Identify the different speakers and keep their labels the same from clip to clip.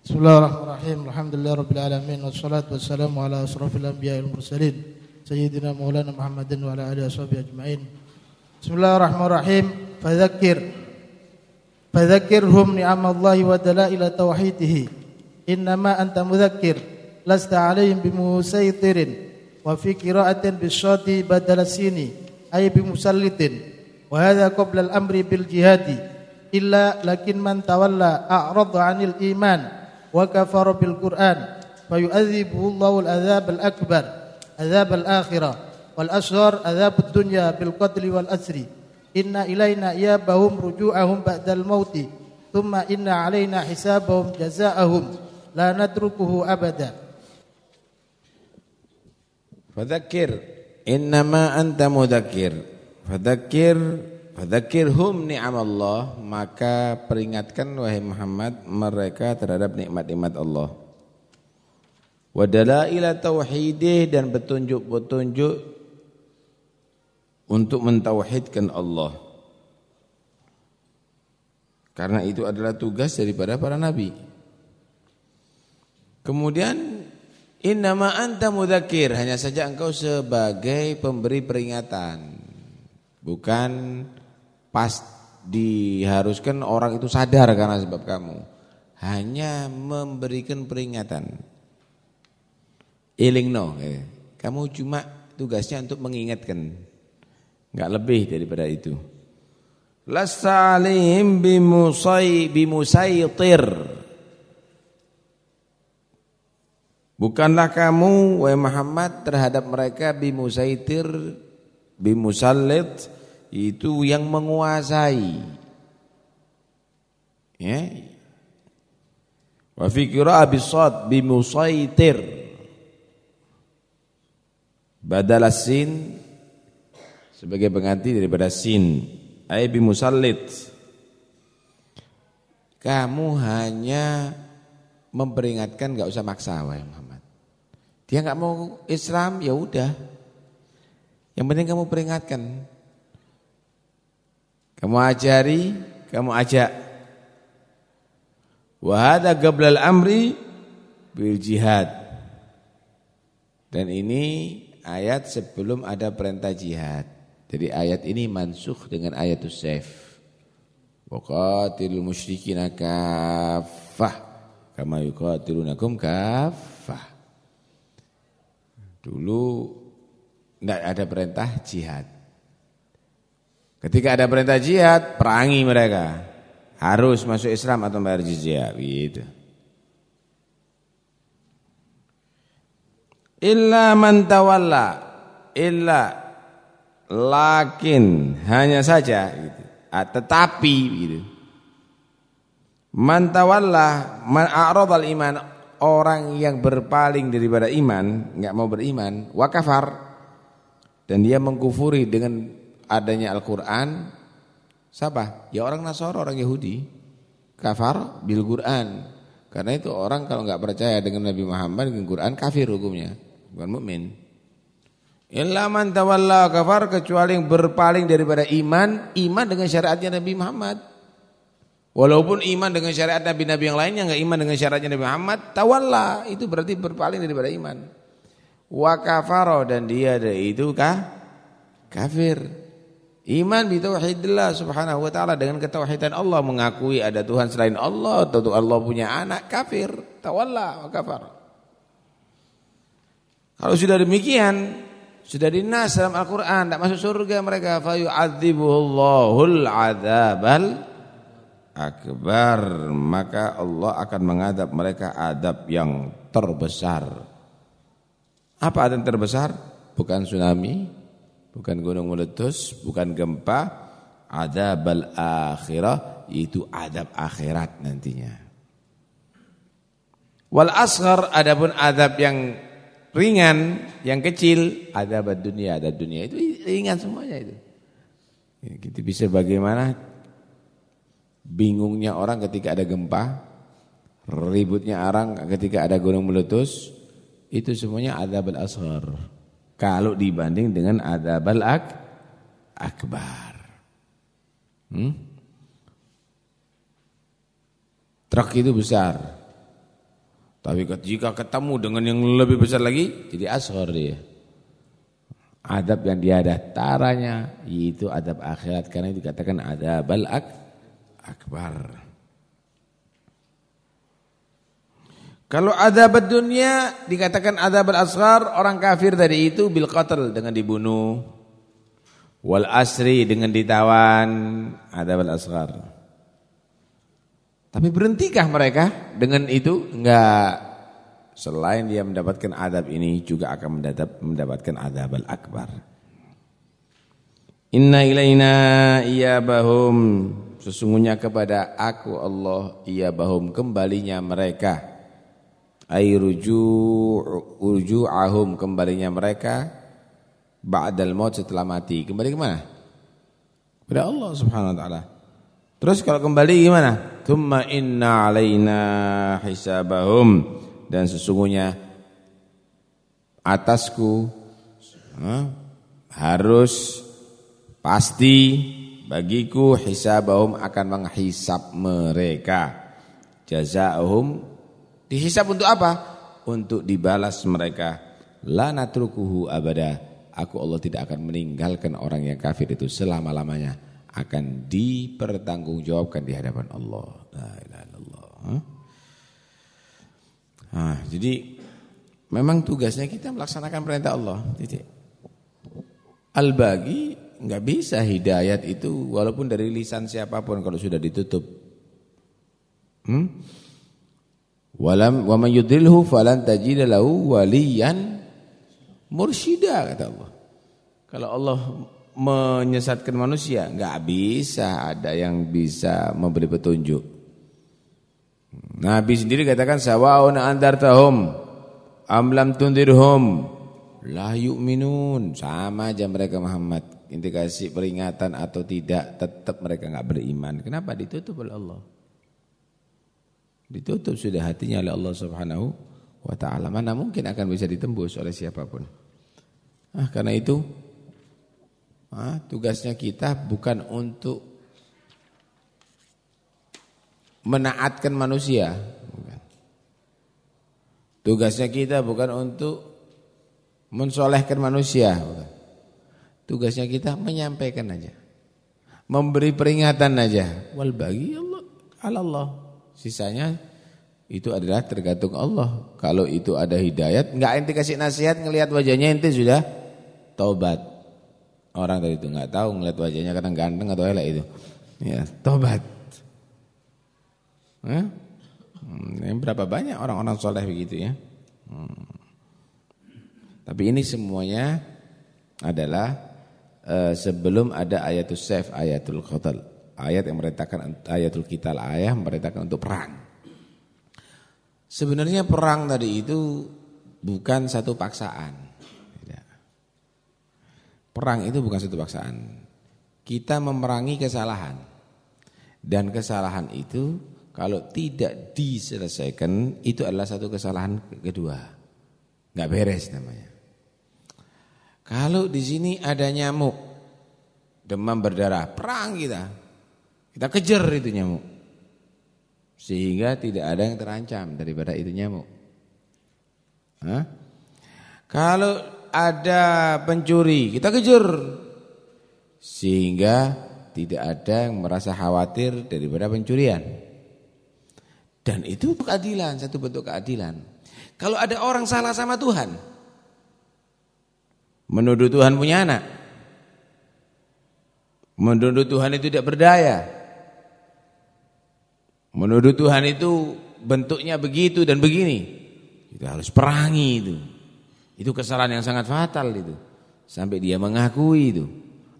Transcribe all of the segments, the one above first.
Speaker 1: Bismillahirrahmanirrahim. Alhamdulillahirabbil alamin wassalatu wassalamu ala asrofil anbiya'il mursalin sayyidina Maulana Muhammadin wa ala alihi washabihi ajmain. Bismillahirrahmanirrahim. Fadzakir Fadzakirhum ni'amallahi wa dalaila tauhidihi. Innama anta mudzakkir lasta 'alaihim bimusaytirin wa fi qira'atin bisyadi badala sini ay bimusallitin. Wa hadha qabla al-amri bil jihadi illa lakin man tawalla a'rada 'anil iman wa kafara bil Qur'an fayu'adzibuhu Allahu al-'adzab al-akbar adzab al-akhirah wal asghar adzab ad-dunya bil qatl wal asri inna ilaina iyabahum ruju'ahum ba'dal mauti thumma inna 'alaina hisabahum jazaa'ahum la natrukuhu abada
Speaker 2: Fadzakir innama anta mudzakir fadzakir Fadzakirhum ni'amallah maka peringatkan wahai Muhammad mereka terhadap nikmat-nikmat Allah. Wa dalaila tauhidih dan petunjuk-petunjuk untuk mentauhidkan Allah. Karena itu adalah tugas daripada para nabi. Kemudian innama anta mudzakir hanya saja engkau sebagai pemberi peringatan. Bukan pas diharuskan orang itu sadar karena sebab kamu. Hanya memberikan peringatan. Ilingno eh. kamu cuma tugasnya untuk mengingatkan. Enggak lebih daripada itu. Lasalim bimusai bimusaitir Bukanlah kamu wahai Muhammad terhadap mereka bimusaitir bimusallit itu yang menguasai. Ya. Wa fi qira'ah bisad bimusaitir. Badal sin sebagai pengganti daripada sin ay bimusallit. Kamu hanya memperingatkan enggak usah maksa wahai Muhammad. Dia enggak mau Islam ya udah. Yang penting kamu peringatkan. Kamu ajari, kamu ajak. Wa hadza qabla amri bil jihad. Dan ini ayat sebelum ada perintah jihad. Jadi ayat ini mansukh dengan ayatus saif. Waqatilul musyrikina kaffah kama yuqatilunakum kaffah. Dulu tidak ada perintah jihad. Ketika ada perintah jihad, perangi mereka. Harus masuk Islam atau bayar jizyah, gitu. Illa man tawalla, illa lakin hanya saja gitu. Ah, tetapi gitu. Man tawalla, man a'radal iman, orang yang berpaling daripada iman, enggak mau beriman, wa kafar dan dia mengkufuri dengan adanya Al-Quran Siapa? Ya orang Nasara, orang Yahudi Kafar bil Quran Karena itu orang kalau nggak percaya dengan Nabi Muhammad dengan Quran kafir hukumnya Bukan mukmin. Illa man tawalla kafar kecuali yang berpaling daripada iman, iman dengan syariatnya Nabi Muhammad. Walaupun iman dengan syariat nabi-nabi yang lainnya enggak iman dengan syariatnya Nabi Muhammad, tawalla itu berarti berpaling daripada iman. Wa kafaro dan dia itu kah? Kafir. Iman bi tauhidillah subhanahu wa ta'ala dengan ketauhidan Allah mengakui ada Tuhan selain Allah, tentu Allah punya anak kafir, tawalla wa kafar. Kalau sudah demikian, sudah dinas dalam Al-Qur'an tidak masuk surga mereka fa yu'adzibuhullahul adzabal akbar, maka Allah akan mengadab mereka adab yang terbesar. Apa adab terbesar? Bukan tsunami, bukan gunung meletus, bukan gempa, adab akhirah itu adab akhirat nantinya. Wal asghar adapun adab yang ringan, yang kecil, adab dunia, adab dunia itu ringan semuanya itu. Ya, kita bisa bagaimana bingungnya orang ketika ada gempa, ributnya orang ketika ada gunung meletus, itu semuanya adab al-asghar. Kalau dibanding dengan adabal ak akbar. Hmm? Truk itu besar. Tapi jika ketemu dengan yang lebih besar lagi, jadi asghar dia. Adab yang dia ada taranya yaitu adab akhirat karena dikatakan adab al akbar. Kalau adab dunia dikatakan adab al-asghar orang kafir tadi itu bil qatl dengan dibunuh. Wal asri dengan ditawan adab al-asghar. Tapi berhentikah mereka dengan itu? Enggak. Selain dia mendapatkan adab ini juga akan mendapatkan adab al-akbar. Inna ilaina iyabahum sesungguhnya kepada aku Allah iyabahum kembalinya mereka. Ai ruju'ahum kembalinya mereka ba'dal maut setelah mati. Kembali ke mana? Kepada Allah Subhanahu wa taala. Terus kalau kembali gimana? Thumma inna alaina hisabahum dan sesungguhnya atasku harus pasti bagiku hisabahum akan menghisap mereka. Jazaahum dihisap untuk apa? Untuk dibalas mereka. La natrukuhu abada. Aku Allah tidak akan meninggalkan orang yang kafir itu selama-lamanya akan dipertanggungjawabkan di hadapan Allah. La. Nah, jadi memang tugasnya kita melaksanakan perintah Allah. Al-bagi nggak bisa hidayat itu walaupun dari lisan siapa pun kalau sudah ditutup. Hmm? Walam wa man yudrilhu falan tajida lahu waliyan mursyida kata Allah. Kalau Allah menyesatkan manusia? Enggak bisa ada yang bisa memberi petunjuk. Nabi sendiri katakan sawaun andartahum am lam tundirhum la yu'minun. Sama aja mereka Muhammad. Inti kasih peringatan atau tidak tetap mereka enggak beriman. Kenapa ditutup oleh Allah? Ditutup sudah hatinya oleh Allah Subhanahu wa taala. Mana mungkin akan bisa ditembus oleh siapa pun. Ah karena itu Nah, tugasnya kita bukan untuk menaatkan manusia. Tugasnya kita bukan untuk mensolehkan manusia. Tugasnya kita menyampaikan aja. Memberi peringatan aja. Wal bagi Allah, Allah. Sisanya itu adalah tergantung Allah. Kalau itu ada hidayat, enggak ente kasih nasihat ngelihat wajahnya ente sudah taubat. Orang tadi itu nggak tahu ngeliat wajahnya kadang ganteng atau elek itu. Ya, tobat. Eh? Hmm, berapa banyak orang-orang soleh begitu ya. Hmm. Tapi ini semuanya adalah uh, sebelum ada ayatul sef, ayatul qatl. Ayat yang merintahkan ayatul kital, ayat merintahkan untuk perang. Sebenarnya perang tadi itu bukan satu paksaan. Perang itu bukan satu paksaan. Kita memerangi kesalahan. Dan kesalahan itu kalau tidak diselesaikan itu adalah satu kesalahan kedua. Enggak beres namanya. Kalau di sini ada nyamuk demam berdarah, perang kita. Kita kejar itu nyamuk. Sehingga tidak ada yang terancam daripada itu nyamuk. Hah? Kalau ada pencuri, kita kejar. Sehingga tidak ada yang merasa khawatir daripada pencurian. Dan itu keadilan, satu bentuk keadilan. Kalau ada orang salah sama Tuhan, menuduh Tuhan punya anak, menuduh Tuhan itu tidak berdaya, menuduh Tuhan itu bentuknya begitu dan begini, kita harus perangi itu. Itu kesalahan yang sangat fatal itu. Sampai dia mengakui itu.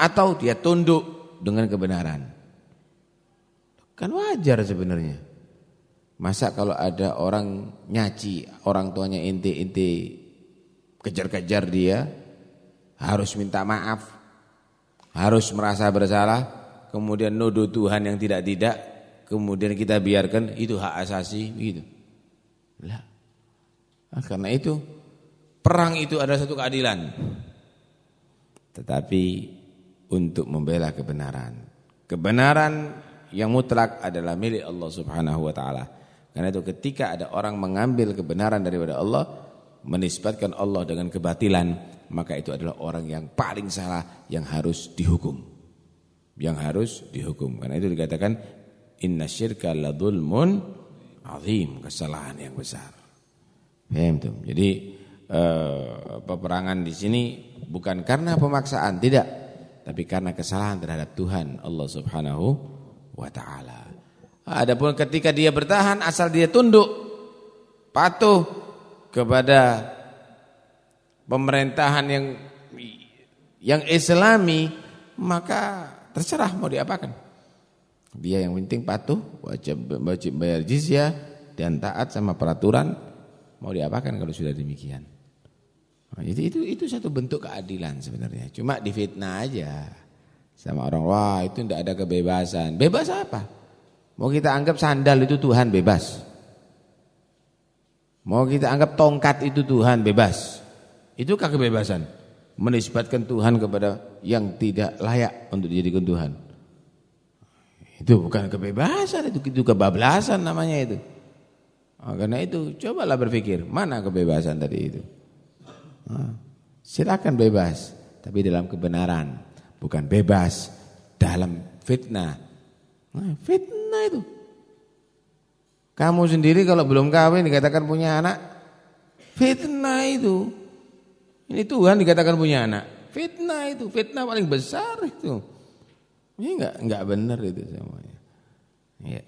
Speaker 2: Atau dia tunduk dengan kebenaran. Kan wajar sebenarnya. Masa kalau ada orang nyaci, orang tuanya inti-inti kejar-kejar dia, harus minta maaf, harus merasa bersalah, kemudian nuduh Tuhan yang tidak-tidak, kemudian kita biarkan itu hak asasi gitu. Lah. Nah, karena itu Perang itu ada satu keadilan. Tetapi untuk membela kebenaran. Kebenaran yang mutlak adalah milik Allah Subhanahu wa taala. Karena itu ketika ada orang mengambil kebenaran daripada Allah, menisbatkan Allah dengan kebatilan, maka itu adalah orang yang paling salah yang harus dihukum. Yang harus dihukum. Karena itu dikatakan inna syirka ladzulmun azim, kesalahan yang besar. Paham tuh? Jadi eh, peperangan di sini bukan karena pemaksaan, tidak, tapi karena kesalahan terhadap Tuhan Allah Subhanahu wa taala. Adapun ketika dia bertahan asal dia tunduk patuh kepada pemerintahan yang yang islami maka terserah mau diapakan. Dia yang penting patuh, wajib, wajib bayar jizyah dan taat sama peraturan mau diapakan kalau sudah demikian. Nah, itu itu itu satu bentuk keadilan sebenarnya. Cuma difitnah aja sama orang wah itu tidak ada kebebasan. Bebas apa? Mau kita anggap sandal itu Tuhan bebas. Mau kita anggap tongkat itu Tuhan bebas. Itukah kebebasan? Menisbatkan Tuhan kepada yang tidak layak untuk dijadikan Tuhan. Itu bukan kebebasan, itu, itu kebablasan namanya itu. Oh, karena itu cobalah berpikir, mana kebebasan tadi itu? Oh, silakan bebas, tapi dalam kebenaran, bukan bebas dalam fitnah. Nah, Fitnah itu. Kamu sendiri kalau belum kawin dikatakan punya anak, fitnah itu. Ini Tuhan dikatakan punya anak. Fitnah itu, fitnah paling besar itu. Ini enggak enggak benar itu semuanya. Ya.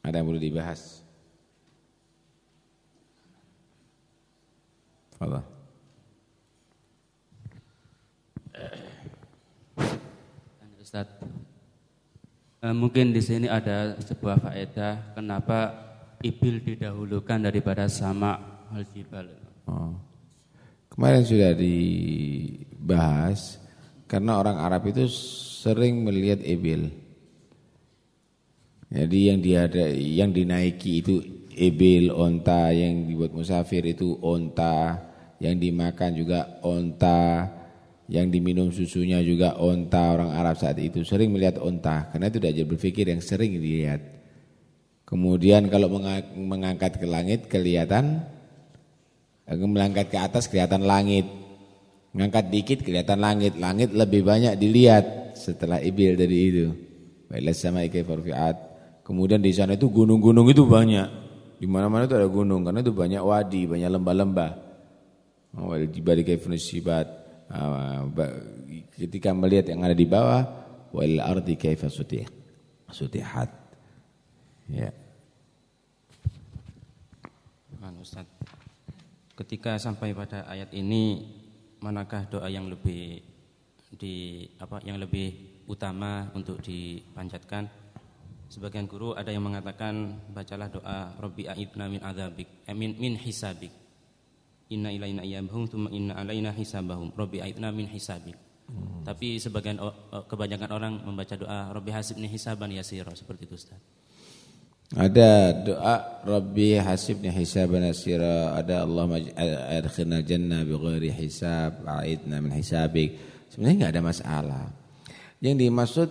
Speaker 2: Ada yang perlu dibahas? Allah.
Speaker 3: Ustaz, Eh, mungkin di sini ada sebuah faedah kenapa ibil didahulukan daripada sama al jibal. Oh.
Speaker 2: Kemarin sudah dibahas karena orang Arab itu sering melihat ibil. Jadi yang dia yang dinaiki itu ibil, onta, yang dibuat musafir itu onta, yang dimakan juga onta, yang diminum susunya juga onta. Orang Arab saat itu sering melihat onta. Karena itu diajar berpikir yang sering dilihat. Kemudian kalau mengangkat ke langit kelihatan melangkat ke atas kelihatan langit mengangkat dikit kelihatan langit. Langit lebih banyak dilihat setelah ibil dari itu. Baiklah sama ikai farfiat. Kemudian di sana itu gunung-gunung itu banyak. Di mana-mana itu ada gunung karena itu banyak wadi banyak lembah-lembah. Wal jibali kaifa Ah, ketika melihat yang ada di bawah wal ardi kaifa sutih sutihat ya.
Speaker 3: Ustaz. Ketika sampai pada ayat ini manakah doa yang lebih di apa yang lebih utama untuk dipanjatkan? Sebagian guru ada yang mengatakan bacalah doa Rabbi a'idna min adzabik eh, min, min hisabik. Inna ilaina iyabahum thumma inna alaina hisabahum. Rabbi aitna min hisabik. Hmm. tapi sebagian kebanyakan orang membaca doa rabbi hasibni hisaban yasira seperti itu Ustaz
Speaker 2: ada doa rabbi hasibni hisaban yasira ada Allahumma adkhilna jannah bighairi hisab aitna min hisabik sebenarnya enggak ada masalah yang dimaksud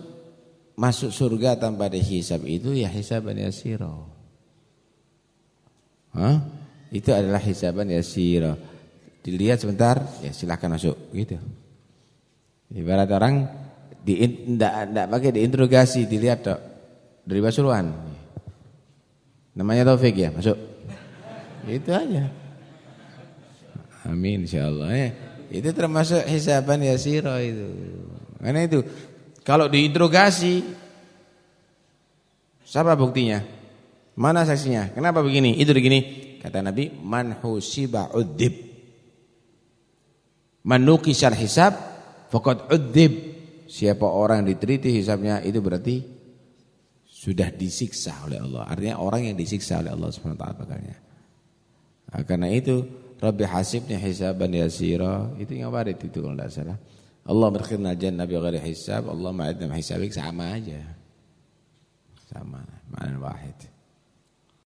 Speaker 2: masuk surga tanpa ada hisab itu ya hisaban yasira Hah? itu adalah hisaban yasira. Dilihat sebentar, ya silahkan masuk gitu. Ibarat orang di enggak enggak pakai diinterogasi, dilihat dok dari Pasuruan. Namanya Taufik ya, masuk. Itu aja. Amin insyaallah ya. Itu termasuk hisaban yasira itu. Karena itu kalau diinterogasi siapa buktinya? Mana saksinya? Kenapa begini? Itu begini. Kata Nabi, man husiba udzib. Man nuqisal hisab faqad udzib. Siapa orang yang diteliti hisabnya itu berarti sudah disiksa oleh Allah. Artinya orang yang disiksa oleh Allah Subhanahu wa taala bakalnya. Nah, karena itu Rabbi hasibnya hisaban yasira itu yang warid itu kalau tidak salah. Allah berkhidmat jannah bi ghairi hisab, Allah ma'adna hisabik sama aja. Sama, makna wahid.